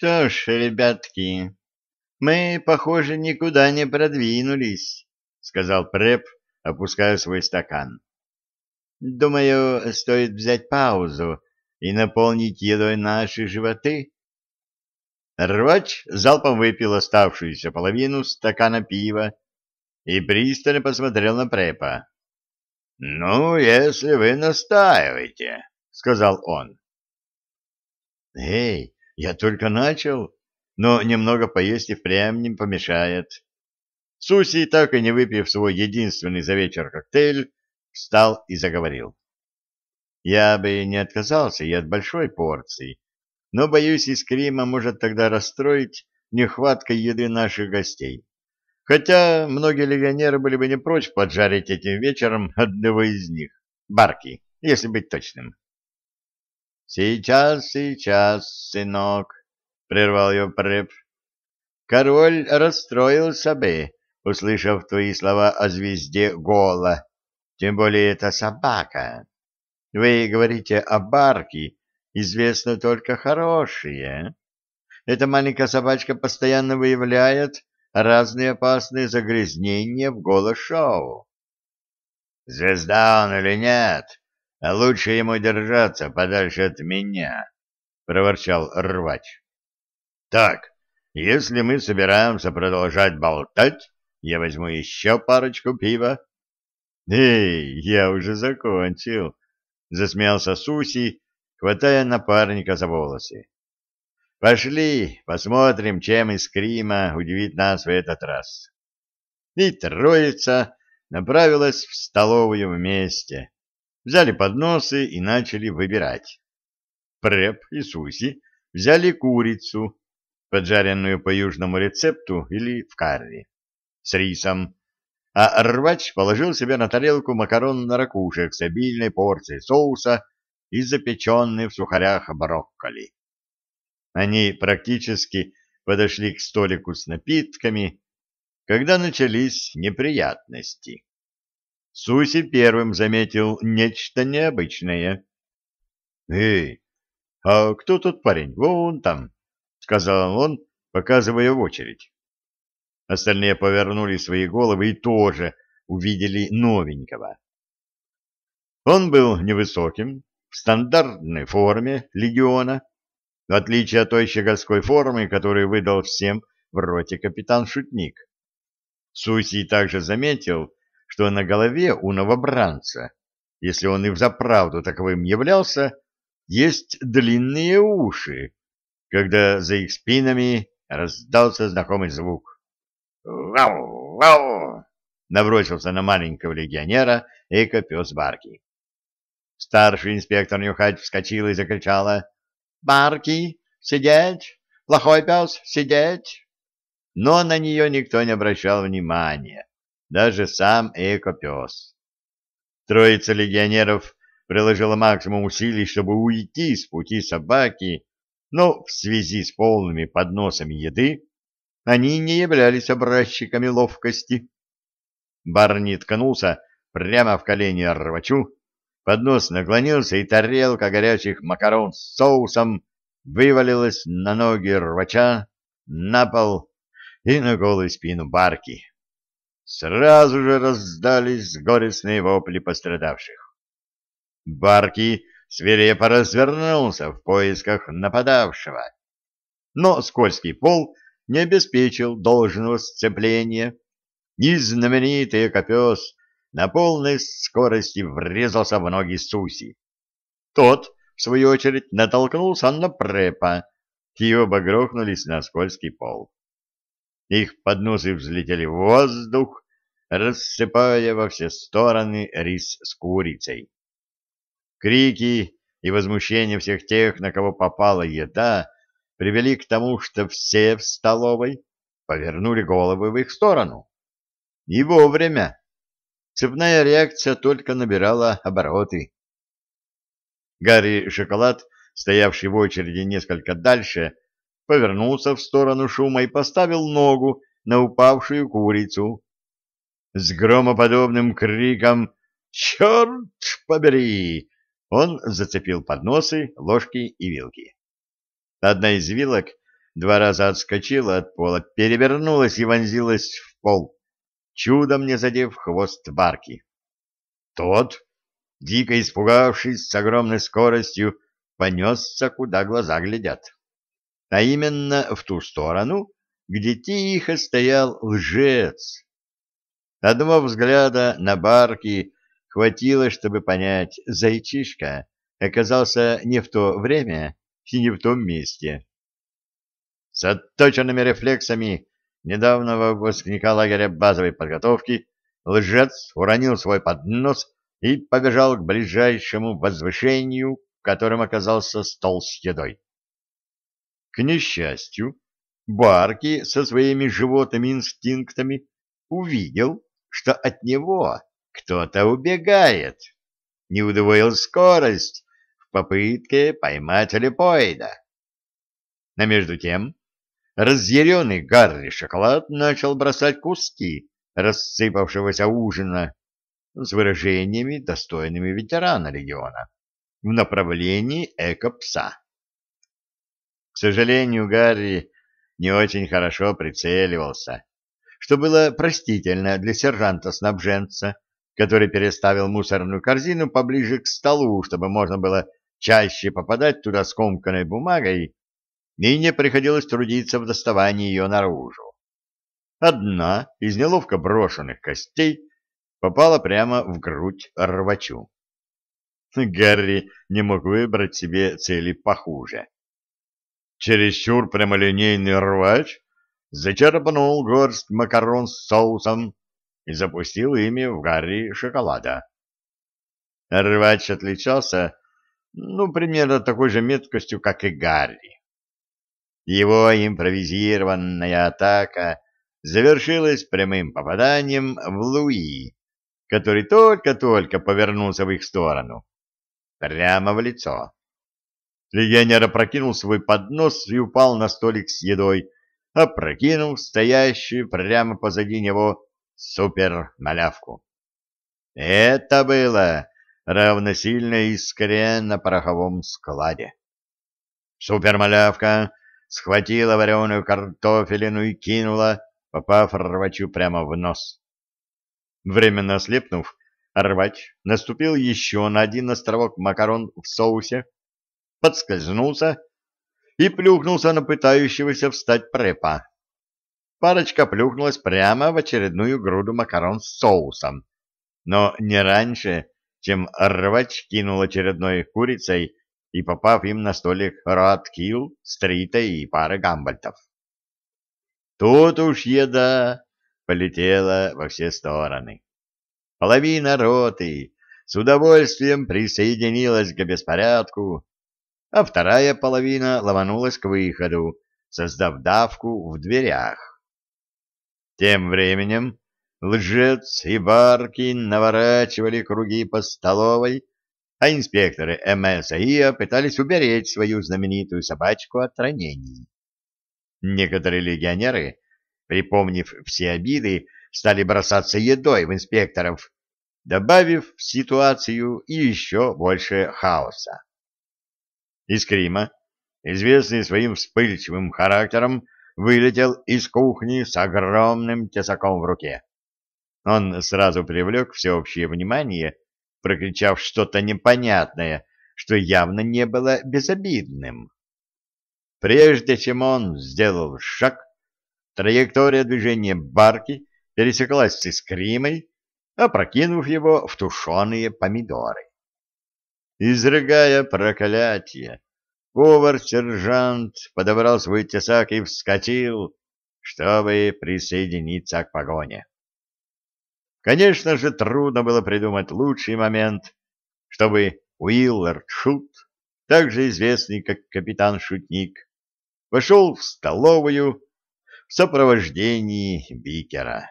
что ж, ребятки, мы, похоже, никуда не продвинулись, сказал Преп, опуская свой стакан. Думаю, стоит взять паузу и наполнить едой наши животы. Рвач залпом выпил оставшуюся половину стакана пива и пристально посмотрел на Препа. — Ну, если вы настаиваете, — сказал он. — Эй, я только начал, но немного поесть и впрямь не помешает. Суси, так и не выпив свой единственный за вечер коктейль, встал и заговорил. Я бы не отказался и от большой порции, но, боюсь, Искрима может тогда расстроить нехваткой еды наших гостей. Хотя многие легионеры были бы не прочь поджарить этим вечером одного из них, Барки, если быть точным. — Сейчас, сейчас, сынок, — прервал его Преп. — Король расстроился бы, услышав твои слова о звезде Гола, тем более это собака. Вы говорите о Барке, известно только хорошие. Эта маленькая собачка постоянно выявляет разные опасные загрязнения в голошоу. Звезда он или нет, лучше ему держаться подальше от меня, — проворчал рвач. Так, если мы собираемся продолжать болтать, я возьму еще парочку пива. Эй, я уже закончил, — засмеялся Суси, хватая напарника за волосы. Пошли, посмотрим, чем из Крима удивит нас в этот раз. И троица направилась в столовую вместе. Взяли подносы и начали выбирать. Преп и Суси взяли курицу, поджаренную по южному рецепту или в карри, с рисом, а рвач положил себе на тарелку макарон на ракушек с обильной порцией соуса и запеченный в сухарях брокколи. Они практически подошли к столику с напитками, когда начались неприятности. Суси первым заметил нечто необычное. — Эй, а кто тот парень? Вон там, — сказал он, показывая в очередь. Остальные повернули свои головы и тоже увидели новенького. Он был невысоким, в стандартной форме легиона, в отличие от той щегольской формы, которую выдал всем в роте капитан-шутник. Суси также заметил, что на голове у новобранца, если он и взаправду таковым являлся, есть длинные уши, когда за их спинами раздался знакомый звук. «Вау! Вау!» — набросился на маленького легионера эко-пес Барки. Старший инспектор Нюхач вскочил и закричала Барки, сидеть! Плохой пес, сидеть!» Но на нее никто не обращал внимания, даже сам эко-пес. Троица легионеров приложила максимум усилий, чтобы уйти с пути собаки, но в связи с полными подносами еды они не являлись образчиками ловкости. Барни ткнулся прямо в колени рвачу, Поднос наклонился, и тарелка горячих макарон с соусом вывалилась на ноги рвача, на пол и на голую спину барки. Сразу же раздались горестные вопли пострадавших. Барки свирепо развернулся в поисках нападавшего. Но скользкий пол не обеспечил должного сцепления, и знаменитый копес на полной скорости врезался в ноги Суси. Тот, в свою очередь, натолкнулся на препа, и оба грохнулись на скользкий пол. Их подносы взлетели в воздух, рассыпая во все стороны рис с курицей. Крики и возмущение всех тех, на кого попала еда, привели к тому, что все в столовой повернули головы в их сторону. И вовремя. Цепная реакция только набирала обороты. Гарри Шоколад, стоявший в очереди несколько дальше, повернулся в сторону шума и поставил ногу на упавшую курицу. С громоподобным криком «Черт побери!» он зацепил подносы, ложки и вилки. Одна из вилок два раза отскочила от пола, перевернулась и вонзилась в пол, чудом не задев хвост барки. Тот, дико испугавшись с огромной скоростью, понесся, куда глаза глядят. А именно в ту сторону, где тихо стоял лжец. Одного взгляда на барки хватило, чтобы понять, зайчишка оказался не в то время и не в том месте. С отточенными рефлексами недавнего выпускника лагеря базовой подготовки лжец уронил свой поднос и побежал к ближайшему возвышению, которым оказался стол с едой. К несчастью, Барки со своими животными инстинктами увидел, что от него кто-то убегает, не удвоил скорость в попытке поймать лепоида. Но между тем разъяренный Гарри Шоколад начал бросать куски рассыпавшегося ужина с выражениями, достойными ветерана легиона, в направлении эко-пса. Сожалению, Гарри не очень хорошо прицеливался, что было простительно для сержанта-снабженца, который переставил мусорную корзину поближе к столу, чтобы можно было чаще попадать туда скомканной бумагой, и не приходилось трудиться в доставании ее наружу. Одна из неловко брошенных костей попала прямо в грудь рвачу. Гарри не мог выбрать себе цели похуже. Чересчур прямолинейный рвач зачерпнул горсть макарон с соусом и запустил ими в Гарри шоколада. Рвач отличался, ну, примерно такой же меткостью, как и Гарри. Его импровизированная атака завершилась прямым попаданием в Луи, который только-только повернулся в их сторону. Прямо в лицо. Легионер опрокинул свой поднос и упал на столик с едой, опрокинув стоящую прямо позади него супер-малявку. Это было равносильно искре на пороховом складе. Супер-малявка схватила вареную картофелину и кинула, попав рвачу прямо в нос. Временно ослепнув, рвач наступил еще на один островок макарон в соусе, подскользнулся и плюхнулся на пытающегося встать препа. Парочка плюхнулась прямо в очередную груду макарон с соусом, но не раньше, чем рвач кинул очередной курицей и попав им на столик Роткил, Стрита и пары гамбальтов. Тут уж еда полетела во все стороны. Половина роты с удовольствием присоединилась к беспорядку, а вторая половина ломанулась к выходу, создав давку в дверях. Тем временем лжец и Баркин наворачивали круги по столовой, а инспекторы МС АИА пытались уберечь свою знаменитую собачку от ранений. Некоторые легионеры, припомнив все обиды, стали бросаться едой в инспекторов, добавив в ситуацию еще больше хаоса. Из Крима, известный своим вспыльчивым характером, вылетел из кухни с огромным тесаком в руке. Он сразу привлек всеобщее внимание, прокричав что-то непонятное, что явно не было безобидным. Прежде чем он сделал шаг, траектория движения барки пересеклась с искримой, опрокинув его в тушеные помидоры. Изрыгая проклятие, повар-сержант подобрал свой тесак и вскочил, чтобы присоединиться к погоне. Конечно же, трудно было придумать лучший момент, чтобы Уиллард Шут, также известный как капитан Шутник, вошел в столовую в сопровождении Бикера.